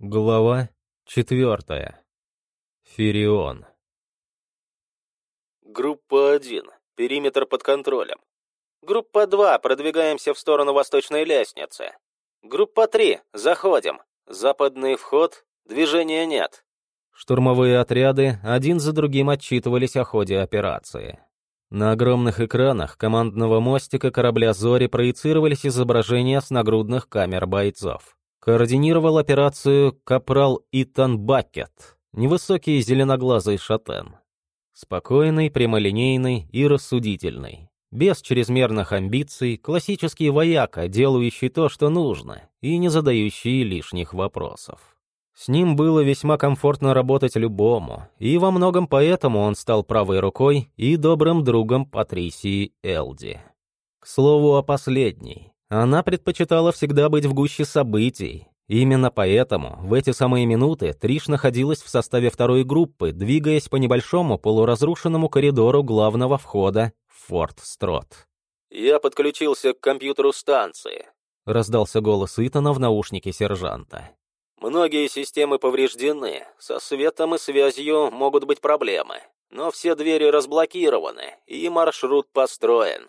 Глава четвертая. Фирион. Группа 1. Периметр под контролем. Группа 2. Продвигаемся в сторону восточной лестницы. Группа 3. Заходим. Западный вход. Движения нет. Штурмовые отряды один за другим отчитывались о ходе операции. На огромных экранах командного мостика корабля «Зори» проецировались изображения с нагрудных камер бойцов. Координировал операцию капрал Итан Бакет, невысокий зеленоглазый шатен. Спокойный, прямолинейный и рассудительный. Без чрезмерных амбиций, классический вояка, делающий то, что нужно, и не задающий лишних вопросов. С ним было весьма комфортно работать любому, и во многом поэтому он стал правой рукой и добрым другом Патрисии Элди. К слову о последней. Она предпочитала всегда быть в гуще событий. Именно поэтому в эти самые минуты Триш находилась в составе второй группы, двигаясь по небольшому полуразрушенному коридору главного входа в Форт Строт. «Я подключился к компьютеру станции», — раздался голос Итана в наушнике сержанта. «Многие системы повреждены, со светом и связью могут быть проблемы, но все двери разблокированы, и маршрут построен.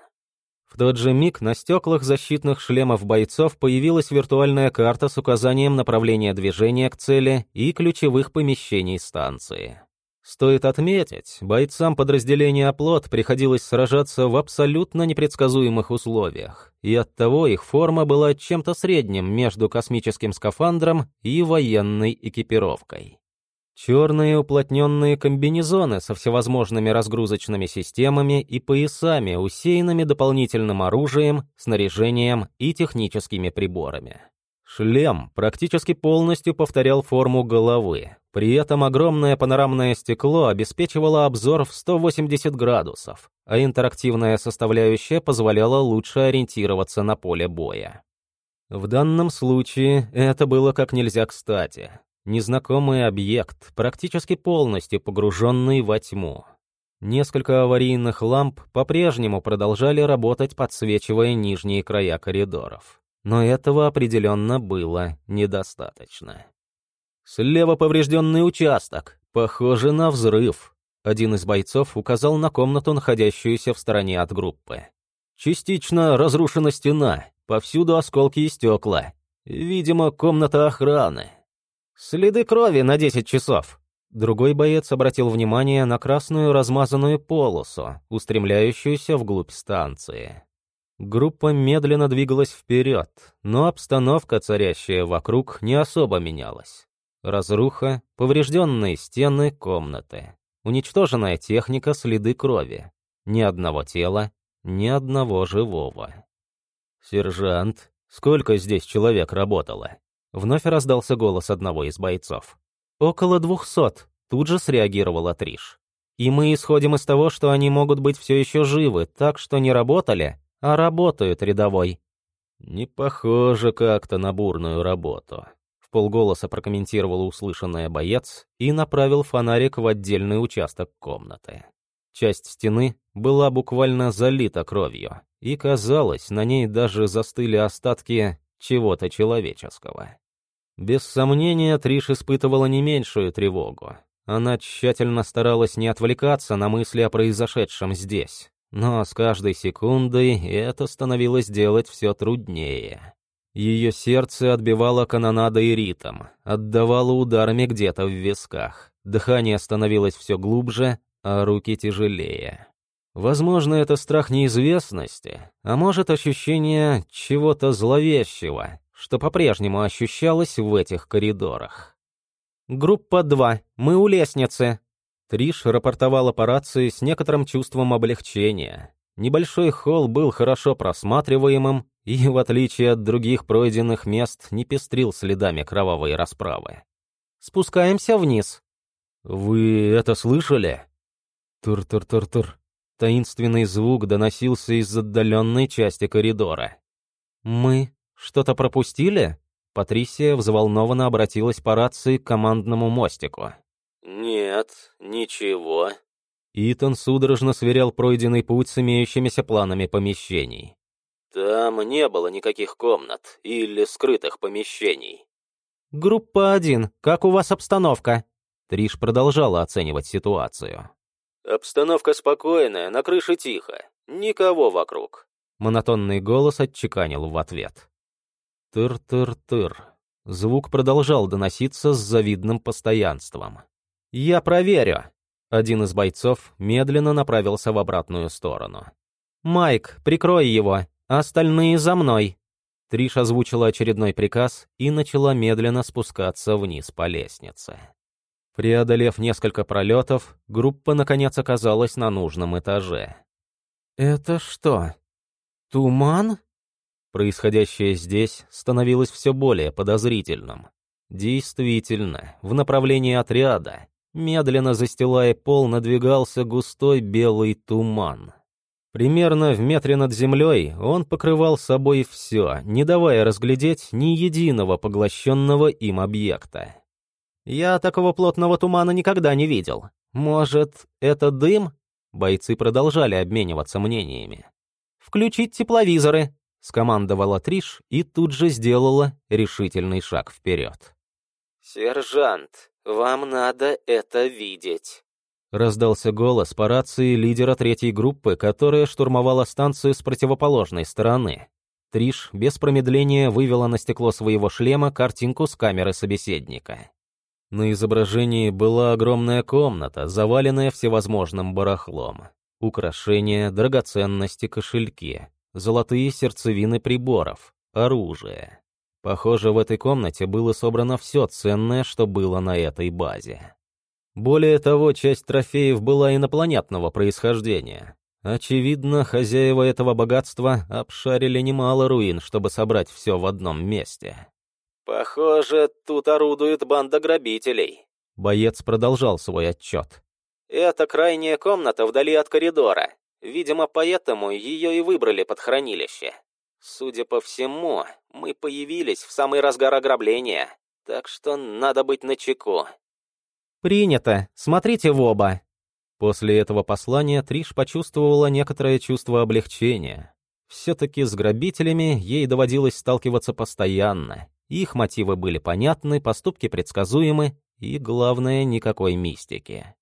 В тот же миг на стеклах защитных шлемов бойцов появилась виртуальная карта с указанием направления движения к цели и ключевых помещений станции. Стоит отметить, бойцам подразделения «Оплот» приходилось сражаться в абсолютно непредсказуемых условиях, и оттого их форма была чем-то средним между космическим скафандром и военной экипировкой. Черные уплотненные комбинезоны со всевозможными разгрузочными системами и поясами, усеянными дополнительным оружием, снаряжением и техническими приборами. Шлем практически полностью повторял форму головы. При этом огромное панорамное стекло обеспечивало обзор в 180 градусов, а интерактивная составляющая позволяла лучше ориентироваться на поле боя. В данном случае это было как нельзя кстати. Незнакомый объект, практически полностью погруженный во тьму. Несколько аварийных ламп по-прежнему продолжали работать, подсвечивая нижние края коридоров. Но этого определенно было недостаточно. «Слева поврежденный участок. Похоже на взрыв», один из бойцов указал на комнату, находящуюся в стороне от группы. «Частично разрушена стена, повсюду осколки и стекла. Видимо, комната охраны. «Следы крови на десять часов!» Другой боец обратил внимание на красную размазанную полосу, устремляющуюся вглубь станции. Группа медленно двигалась вперед, но обстановка, царящая вокруг, не особо менялась. Разруха, поврежденные стены, комнаты. Уничтоженная техника, следы крови. Ни одного тела, ни одного живого. «Сержант, сколько здесь человек работало?» Вновь раздался голос одного из бойцов. «Около двухсот», — тут же среагировала Триш. «И мы исходим из того, что они могут быть все еще живы, так что не работали, а работают рядовой». «Не похоже как-то на бурную работу», — в полголоса прокомментировал услышанное боец и направил фонарик в отдельный участок комнаты. Часть стены была буквально залита кровью, и, казалось, на ней даже застыли остатки чего-то человеческого. Без сомнения, Триш испытывала не меньшую тревогу. Она тщательно старалась не отвлекаться на мысли о произошедшем здесь. Но с каждой секундой это становилось делать все труднее. Ее сердце отбивало канонада и ритм, отдавало ударами где-то в висках. Дыхание становилось все глубже, а руки тяжелее. Возможно, это страх неизвестности, а может, ощущение чего-то зловещего, что по-прежнему ощущалось в этих коридорах. «Группа 2, мы у лестницы», Триш рапортовала по рации с некоторым чувством облегчения. Небольшой холл был хорошо просматриваемым и, в отличие от других пройденных мест, не пестрил следами кровавой расправы. «Спускаемся вниз». «Вы это слышали?» «Тур-тур-тур-тур», Таинственный звук доносился из отдаленной части коридора. «Мы что-то пропустили?» Патрисия взволнованно обратилась по рации к командному мостику. «Нет, ничего». Итан судорожно сверял пройденный путь с имеющимися планами помещений. «Там не было никаких комнат или скрытых помещений». «Группа один, как у вас обстановка?» Триш продолжала оценивать ситуацию. «Обстановка спокойная, на крыше тихо. Никого вокруг». Монотонный голос отчеканил в ответ. Тыр-тыр-тыр. Звук продолжал доноситься с завидным постоянством. «Я проверю!» Один из бойцов медленно направился в обратную сторону. «Майк, прикрой его, остальные за мной!» Триш озвучила очередной приказ и начала медленно спускаться вниз по лестнице. Преодолев несколько пролетов, группа наконец оказалась на нужном этаже. «Это что? Туман?» Происходящее здесь становилось все более подозрительным. Действительно, в направлении отряда, медленно застилая пол, надвигался густой белый туман. Примерно в метре над землей он покрывал собой все, не давая разглядеть ни единого поглощенного им объекта. «Я такого плотного тумана никогда не видел. Может, это дым?» Бойцы продолжали обмениваться мнениями. «Включить тепловизоры», — скомандовала Триш и тут же сделала решительный шаг вперед. «Сержант, вам надо это видеть». Раздался голос по рации лидера третьей группы, которая штурмовала станцию с противоположной стороны. Триш без промедления вывела на стекло своего шлема картинку с камеры собеседника. На изображении была огромная комната, заваленная всевозможным барахлом. Украшения, драгоценности, кошельки, золотые сердцевины приборов, оружие. Похоже, в этой комнате было собрано все ценное, что было на этой базе. Более того, часть трофеев была инопланетного происхождения. Очевидно, хозяева этого богатства обшарили немало руин, чтобы собрать все в одном месте. «Похоже, тут орудует банда грабителей». Боец продолжал свой отчет. «Это крайняя комната вдали от коридора. Видимо, поэтому ее и выбрали под хранилище. Судя по всему, мы появились в самый разгар ограбления, так что надо быть начеку. «Принято. Смотрите в оба». После этого послания Триш почувствовала некоторое чувство облегчения. Все-таки с грабителями ей доводилось сталкиваться постоянно. Их мотивы были понятны, поступки предсказуемы и, главное, никакой мистики.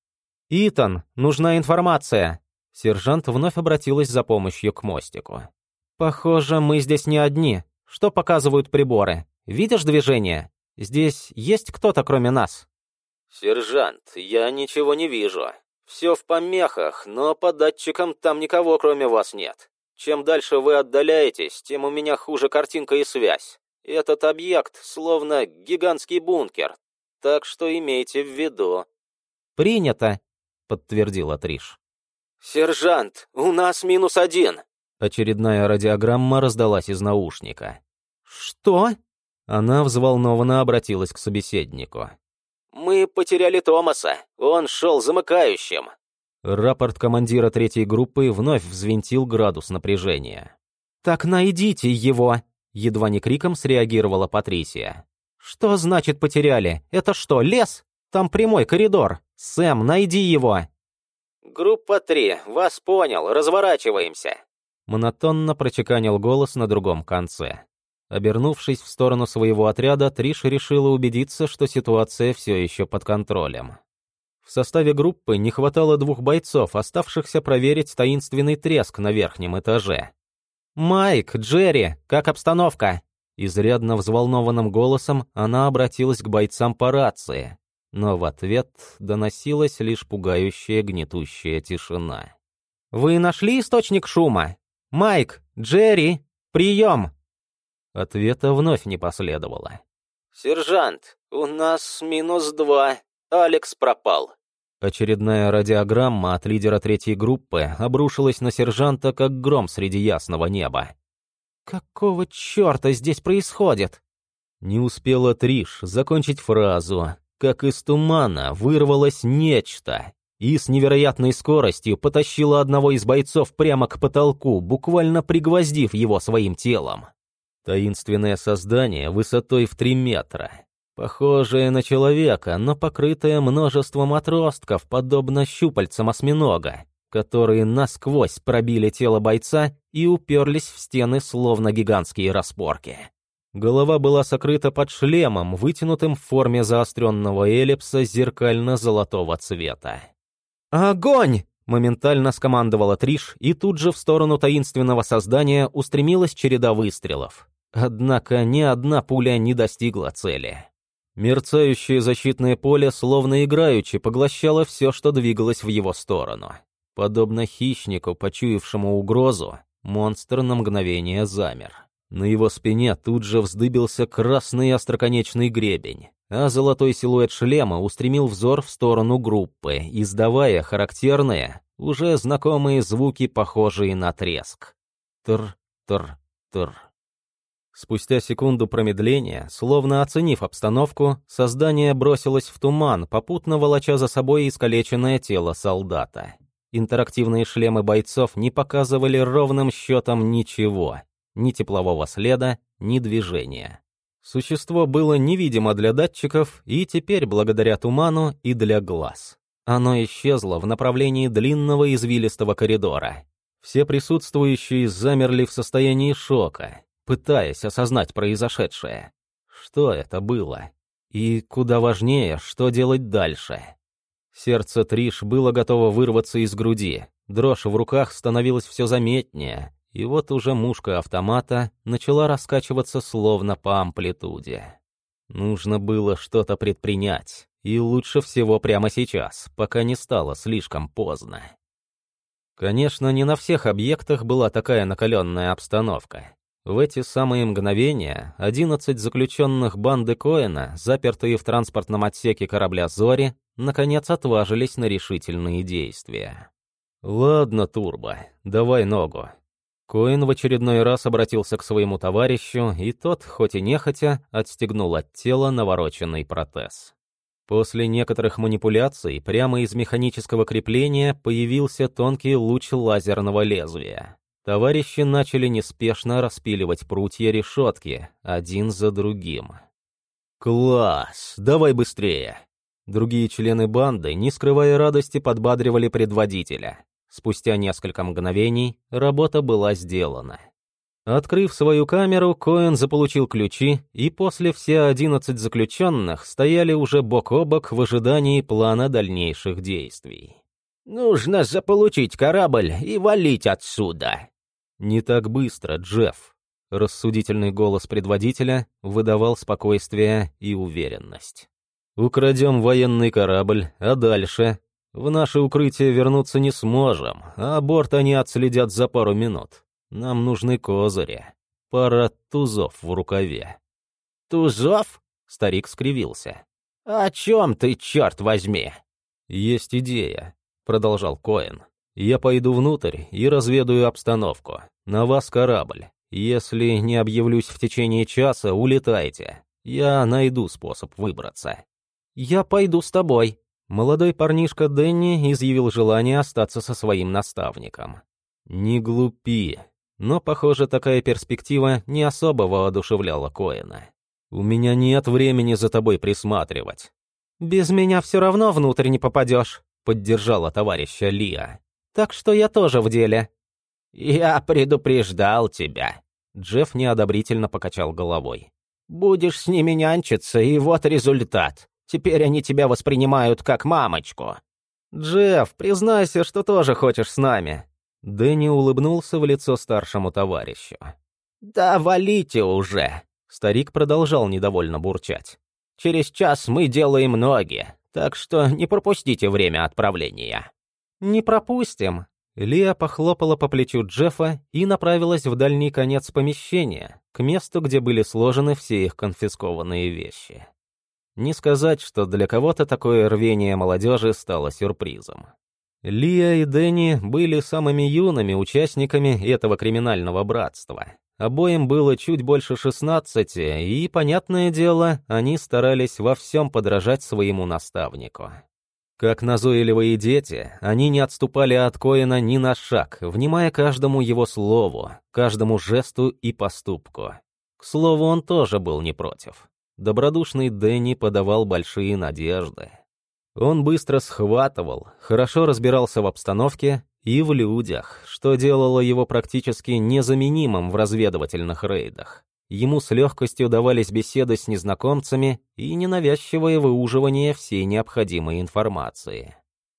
«Итан, нужна информация!» Сержант вновь обратилась за помощью к мостику. «Похоже, мы здесь не одни. Что показывают приборы? Видишь движение? Здесь есть кто-то, кроме нас?» «Сержант, я ничего не вижу. Все в помехах, но по датчикам там никого, кроме вас, нет. Чем дальше вы отдаляетесь, тем у меня хуже картинка и связь. Этот объект словно гигантский бункер, так что имейте в виду». «Принято», — подтвердила Триш. «Сержант, у нас минус один!» Очередная радиограмма раздалась из наушника. «Что?» Она взволнованно обратилась к собеседнику. «Мы потеряли Томаса. Он шел замыкающим». Рапорт командира третьей группы вновь взвинтил градус напряжения. «Так найдите его!» — едва не криком среагировала Патрисия. «Что значит потеряли? Это что, лес? Там прямой коридор. Сэм, найди его!» «Группа 3, вас понял, разворачиваемся!» Монотонно прочеканил голос на другом конце. Обернувшись в сторону своего отряда, Триш решила убедиться, что ситуация все еще под контролем. В составе группы не хватало двух бойцов, оставшихся проверить таинственный треск на верхнем этаже. «Майк, Джерри, как обстановка?» Изрядно взволнованным голосом она обратилась к бойцам по рации, но в ответ доносилась лишь пугающая гнетущая тишина. «Вы нашли источник шума? Майк, Джерри, прием!» Ответа вновь не последовало. «Сержант, у нас минус два. Алекс пропал». Очередная радиограмма от лидера третьей группы обрушилась на сержанта, как гром среди ясного неба. «Какого черта здесь происходит?» Не успела Триш закончить фразу, как из тумана вырвалось нечто и с невероятной скоростью потащило одного из бойцов прямо к потолку, буквально пригвоздив его своим телом. Таинственное создание высотой в три метра. Похожее на человека, но покрытое множеством отростков, подобно щупальцам осьминога, которые насквозь пробили тело бойца и уперлись в стены, словно гигантские распорки. Голова была сокрыта под шлемом, вытянутым в форме заостренного эллипса зеркально-золотого цвета. «Огонь!» — моментально скомандовала Триш, и тут же в сторону таинственного создания устремилась череда выстрелов. Однако ни одна пуля не достигла цели. Мерцающее защитное поле словно играючи поглощало все, что двигалось в его сторону. Подобно хищнику, почуявшему угрозу, монстр на мгновение замер. На его спине тут же вздыбился красный остроконечный гребень, а золотой силуэт шлема устремил взор в сторону группы, издавая характерные, уже знакомые звуки, похожие на треск. Тр-тр-тр. Спустя секунду промедления, словно оценив обстановку, создание бросилось в туман, попутно волоча за собой искалеченное тело солдата. Интерактивные шлемы бойцов не показывали ровным счетом ничего, ни теплового следа, ни движения. Существо было невидимо для датчиков и теперь благодаря туману и для глаз. Оно исчезло в направлении длинного извилистого коридора. Все присутствующие замерли в состоянии шока, пытаясь осознать произошедшее. Что это было? И, куда важнее, что делать дальше? Сердце Триш было готово вырваться из груди. Дрожь в руках становилась все заметнее, и вот уже мушка автомата начала раскачиваться словно по амплитуде. Нужно было что-то предпринять, и лучше всего прямо сейчас, пока не стало слишком поздно. Конечно, не на всех объектах была такая накаленная обстановка. В эти самые мгновения 11 заключенных банды Коэна, запертые в транспортном отсеке корабля «Зори», наконец отважились на решительные действия. «Ладно, Турбо, давай ногу. Коин в очередной раз обратился к своему товарищу, и тот, хоть и нехотя, отстегнул от тела навороченный протез. После некоторых манипуляций прямо из механического крепления появился тонкий луч лазерного лезвия. Товарищи начали неспешно распиливать прутья решетки, один за другим. «Класс! Давай быстрее!» Другие члены банды, не скрывая радости, подбадривали предводителя. Спустя несколько мгновений работа была сделана. Открыв свою камеру, Коэн заполучил ключи, и после все одиннадцать заключенных стояли уже бок о бок в ожидании плана дальнейших действий. «Нужно заполучить корабль и валить отсюда!» «Не так быстро, Джефф!» Рассудительный голос предводителя выдавал спокойствие и уверенность. «Украдем военный корабль, а дальше в наше укрытие вернуться не сможем, а борт они отследят за пару минут. Нам нужны козыри. Пара тузов в рукаве». «Тузов?» — старик скривился. «О чем ты, черт возьми?» «Есть идея», — продолжал Коэн. «Я пойду внутрь и разведаю обстановку. На вас корабль. Если не объявлюсь в течение часа, улетайте. Я найду способ выбраться». «Я пойду с тобой», Молодой парнишка Дэнни изъявил желание остаться со своим наставником. «Не глупи». Но, похоже, такая перспектива не особо воодушевляла Коэна. «У меня нет времени за тобой присматривать». «Без меня все равно внутрь не попадешь», — поддержала товарища Лия. «Так что я тоже в деле». «Я предупреждал тебя», — Джефф неодобрительно покачал головой. «Будешь с ними нянчиться, и вот результат. Теперь они тебя воспринимают как мамочку». «Джефф, признайся, что тоже хочешь с нами». Дэнни улыбнулся в лицо старшему товарищу. «Да валите уже!» Старик продолжал недовольно бурчать. «Через час мы делаем ноги, так что не пропустите время отправления». «Не пропустим». Лия похлопала по плечу Джеффа и направилась в дальний конец помещения, к месту, где были сложены все их конфискованные вещи. Не сказать, что для кого-то такое рвение молодежи стало сюрпризом. Лия и Дэнни были самыми юными участниками этого криминального братства. Обоим было чуть больше 16, и, понятное дело, они старались во всем подражать своему наставнику. Как назойливые дети, они не отступали от Коина ни на шаг, внимая каждому его слову, каждому жесту и поступку. К слову, он тоже был не против добродушный Дэнни подавал большие надежды. Он быстро схватывал, хорошо разбирался в обстановке и в людях, что делало его практически незаменимым в разведывательных рейдах. Ему с легкостью давались беседы с незнакомцами и ненавязчивое выуживание всей необходимой информации.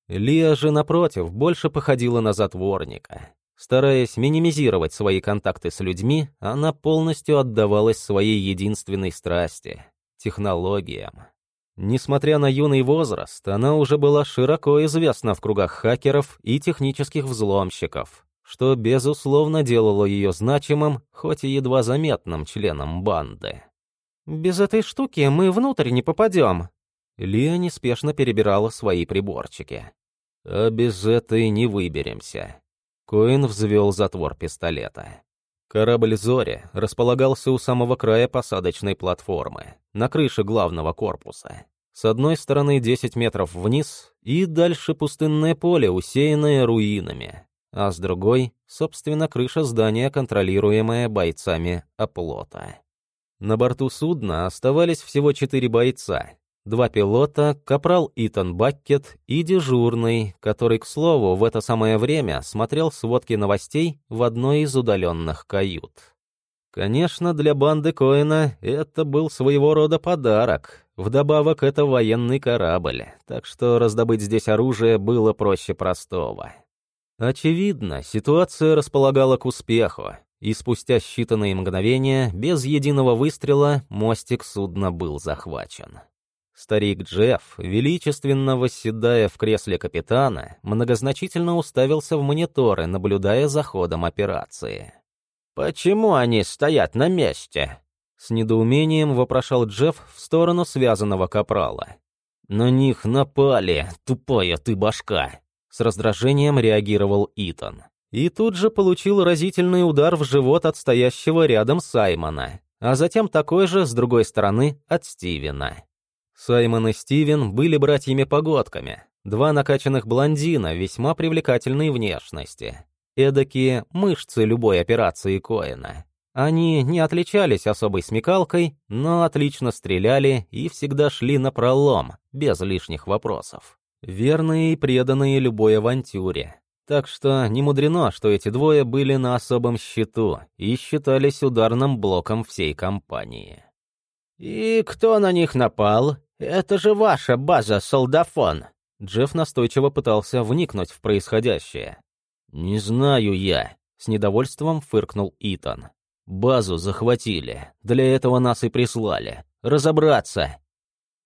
Лия же, напротив, больше походила на затворника. Стараясь минимизировать свои контакты с людьми, она полностью отдавалась своей единственной страсти — технологиям. Несмотря на юный возраст, она уже была широко известна в кругах хакеров и технических взломщиков, что, безусловно, делало ее значимым, хоть и едва заметным членом банды. «Без этой штуки мы внутрь не попадем», Лия неспешно перебирала свои приборчики. «А без этой не выберемся». Коин взвел затвор пистолета. Корабль «Зори» располагался у самого края посадочной платформы, на крыше главного корпуса. С одной стороны 10 метров вниз, и дальше пустынное поле, усеянное руинами, а с другой, собственно, крыша здания, контролируемая бойцами оплота. На борту судна оставались всего четыре бойца, два пилота, капрал Итан Баккет и дежурный, который, к слову, в это самое время смотрел сводки новостей в одной из удаленных кают. Конечно, для банды Коэна это был своего рода подарок. Вдобавок, это военный корабль, так что раздобыть здесь оружие было проще простого. Очевидно, ситуация располагала к успеху, и спустя считанные мгновения, без единого выстрела, мостик судна был захвачен. Старик Джефф, величественно восседая в кресле капитана, многозначительно уставился в мониторы, наблюдая за ходом операции. «Почему они стоят на месте?» С недоумением вопрошал Джефф в сторону связанного капрала. «На них напали, тупая ты башка!» С раздражением реагировал Итан. И тут же получил разительный удар в живот от стоящего рядом Саймона, а затем такой же, с другой стороны, от Стивена. Саймон и Стивен были братьями-погодками, два накачанных блондина весьма привлекательной внешности. Эдакие мышцы любой операции Коэна. Они не отличались особой смекалкой, но отлично стреляли и всегда шли на пролом, без лишних вопросов. Верные и преданные любой авантюре. Так что не мудрено, что эти двое были на особом счету и считались ударным блоком всей компании. «И кто на них напал?» «Это же ваша база, солдафон!» Джефф настойчиво пытался вникнуть в происходящее. «Не знаю я», — с недовольством фыркнул Итан. «Базу захватили. Для этого нас и прислали. Разобраться».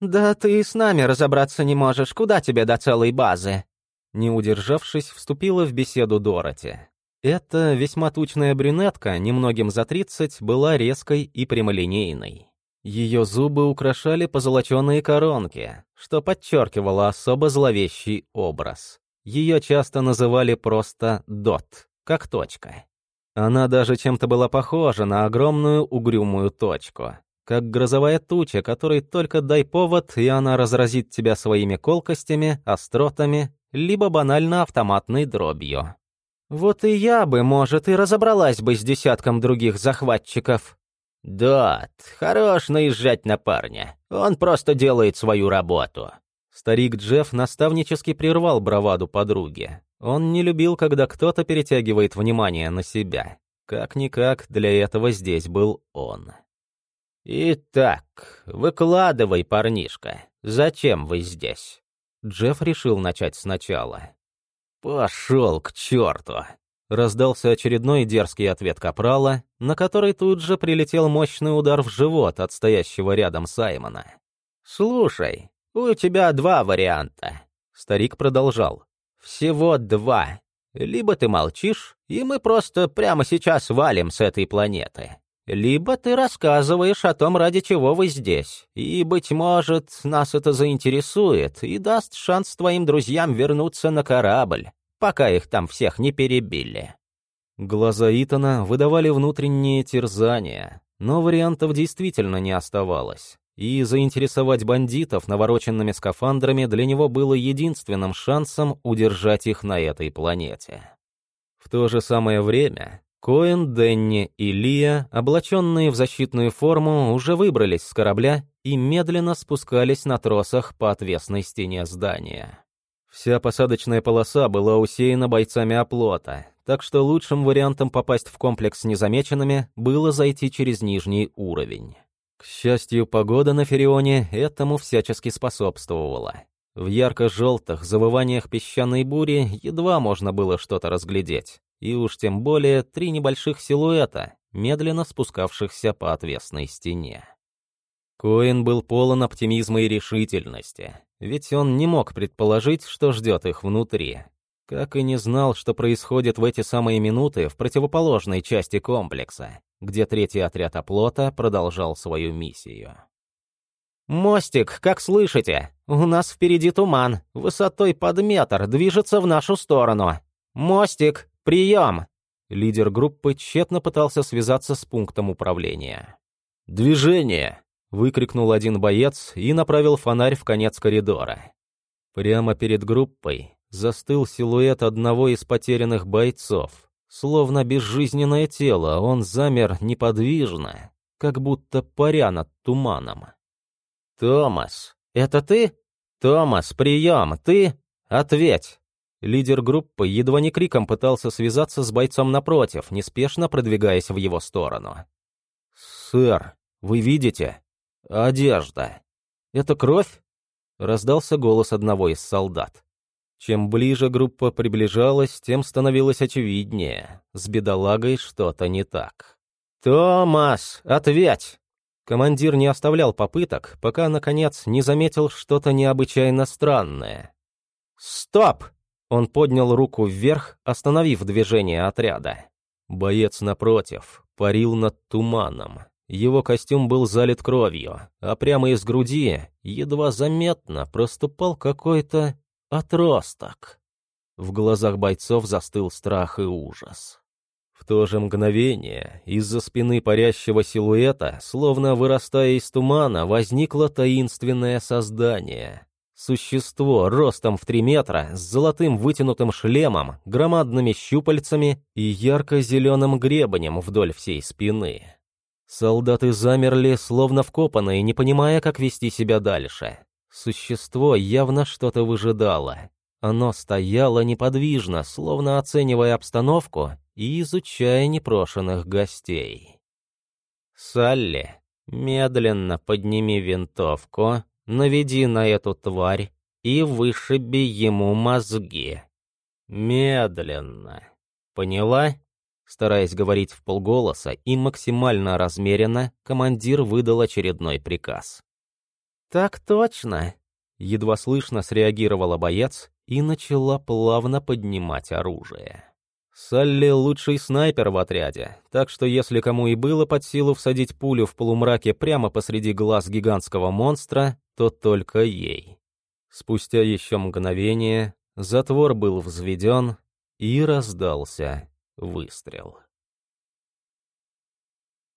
«Да ты и с нами разобраться не можешь. Куда тебе до целой базы?» Не удержавшись, вступила в беседу Дороти. Эта весьма тучная брюнетка, немногим за тридцать, была резкой и прямолинейной. Ее зубы украшали позолоченные коронки, что подчеркивало особо зловещий образ. Ее часто называли просто «дот», как точка. Она даже чем-то была похожа на огромную угрюмую точку, как грозовая туча, которой только дай повод, и она разразит тебя своими колкостями, остротами, либо банально автоматной дробью. Вот и я бы, может, и разобралась бы с десятком других захватчиков, «Дот, хорош наезжать на парня. Он просто делает свою работу». Старик Джефф наставнически прервал браваду подруги. Он не любил, когда кто-то перетягивает внимание на себя. Как-никак, для этого здесь был он. «Итак, выкладывай, парнишка. Зачем вы здесь?» Джефф решил начать сначала. «Пошел к черту!» Раздался очередной дерзкий ответ Капрала, на который тут же прилетел мощный удар в живот от стоящего рядом Саймона. «Слушай, у тебя два варианта», — старик продолжал. «Всего два. Либо ты молчишь, и мы просто прямо сейчас валим с этой планеты. Либо ты рассказываешь о том, ради чего вы здесь, и, быть может, нас это заинтересует и даст шанс твоим друзьям вернуться на корабль пока их там всех не перебили. Глаза Итана выдавали внутренние терзания, но вариантов действительно не оставалось. И заинтересовать бандитов навороченными скафандрами для него было единственным шансом удержать их на этой планете. В то же самое время Коэн, Денни и Лия, облаченные в защитную форму, уже выбрались с корабля и медленно спускались на тросах по отвесной стене здания. Вся посадочная полоса была усеяна бойцами оплота, так что лучшим вариантом попасть в комплекс незамеченными было зайти через нижний уровень. К счастью, погода на Ферионе этому всячески способствовала. В ярко-желтых завываниях песчаной бури едва можно было что-то разглядеть, и уж тем более три небольших силуэта, медленно спускавшихся по отвесной стене. Коэн был полон оптимизма и решительности, ведь он не мог предположить, что ждет их внутри. Как и не знал, что происходит в эти самые минуты в противоположной части комплекса, где третий отряд оплота продолжал свою миссию. «Мостик, как слышите? У нас впереди туман, высотой под метр, движется в нашу сторону. Мостик, прием!» Лидер группы тщетно пытался связаться с пунктом управления. «Движение!» выкрикнул один боец и направил фонарь в конец коридора. Прямо перед группой застыл силуэт одного из потерянных бойцов. Словно безжизненное тело, он замер неподвижно, как будто паря над туманом. «Томас, это ты? Томас, прием, ты? Ответь!» Лидер группы едва не криком пытался связаться с бойцом напротив, неспешно продвигаясь в его сторону. «Сэр, вы видите?» «Одежда. Это кровь?» — раздался голос одного из солдат. Чем ближе группа приближалась, тем становилось очевиднее. С бедолагой что-то не так. «Томас, ответь!» Командир не оставлял попыток, пока, наконец, не заметил что-то необычайно странное. «Стоп!» Он поднял руку вверх, остановив движение отряда. Боец напротив парил над туманом. Его костюм был залит кровью, а прямо из груди, едва заметно, проступал какой-то отросток. В глазах бойцов застыл страх и ужас. В то же мгновение из-за спины парящего силуэта, словно вырастая из тумана, возникло таинственное создание. Существо ростом в три метра, с золотым вытянутым шлемом, громадными щупальцами и ярко-зеленым гребнем вдоль всей спины. Солдаты замерли, словно вкопанные, не понимая, как вести себя дальше. Существо явно что-то выжидало. Оно стояло неподвижно, словно оценивая обстановку и изучая непрошенных гостей. «Салли, медленно подними винтовку, наведи на эту тварь и вышиби ему мозги. Медленно. Поняла?» Стараясь говорить в полголоса и максимально размеренно, командир выдал очередной приказ. «Так точно!» Едва слышно среагировала боец и начала плавно поднимать оружие. Салли — лучший снайпер в отряде, так что если кому и было под силу всадить пулю в полумраке прямо посреди глаз гигантского монстра, то только ей. Спустя еще мгновение затвор был взведен и раздался выстрел.